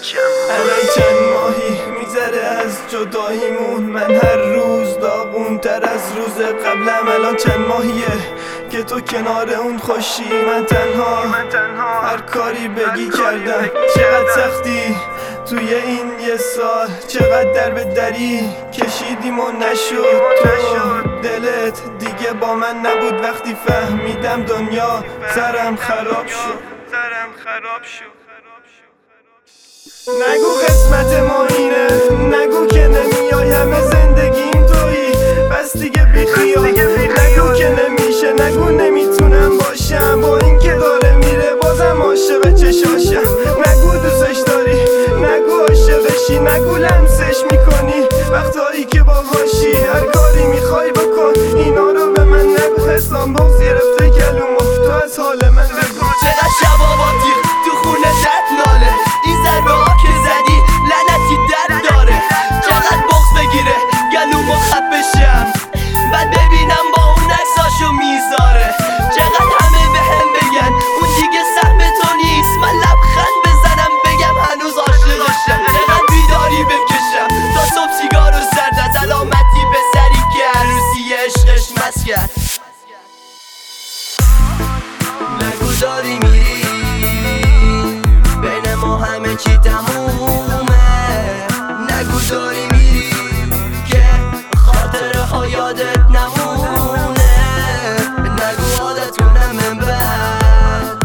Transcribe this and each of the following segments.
الان چند ماهی میگذره از جداییمون. من هر روز داغون تر از روز قبلم. الان چند ماهیه که تو کنار اون خوشی. من تنها, هر کاری بگی کردن کردم. چقدر سختی توی این یه سال. چقدر در به دری کشیدیم و نشد تو. دلت دیگه با من نبود. وقتی فهمیدم دنیا سرم خراب شد. سرم خراب شد. نگو قسمت ما اینه نگو که نمیای همه زندگیم تویی پس دیگه بیخیال نگو که نمیشه نگو نمی‌تونم باشم. با این که داره میره بازم عاشق چشاشم. نگو دوستش داری نگو عاشقشی نگو لمسش می‌کنی. وقتایی که باهاشی هر کاری می‌خوای بکن اینا رو چی تمومه؟ نگو داری میری که خاطره ها یادت نمونه. نگو عادت کنم من بعد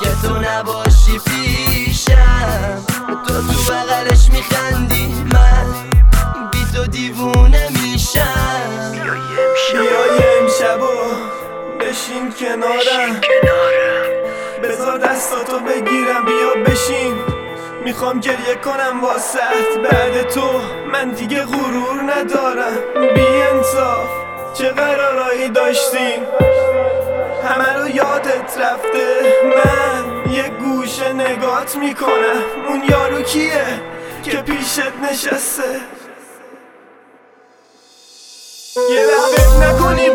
که تو نباشی پیشم. تو تو بغلش میخندی من بی تو دیوونه میشم. بیای امشب و بشین کنارم. بذار دستاتو بگیرم بیا بشین. می‌خوام گریه کنم واسط بعد تو من دیگه غرور ندارم. بی انصاف چه قرارایی داشتیم همه رو یادت رفته. من یه گوشه نگات می‌کنم. اون یارو کیه که پیشت نشسته؟ یه فکر نکنی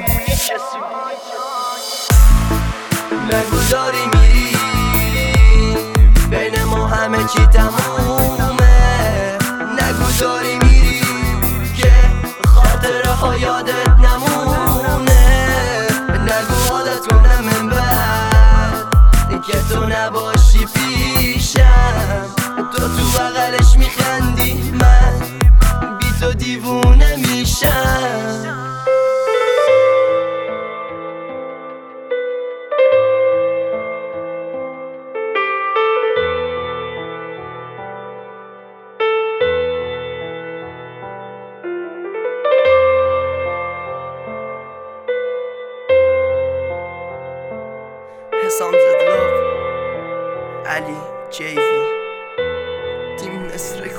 پشیمونی چسیمونی نگو داری میری. بین ما همه چی تمومه. نگو داری میری که خاطره ها یادت نمونه. نگو عادت کنم من که تو نباشی پیشم. تو تو بغلش songs with love Ali, JV, Team Nesrek.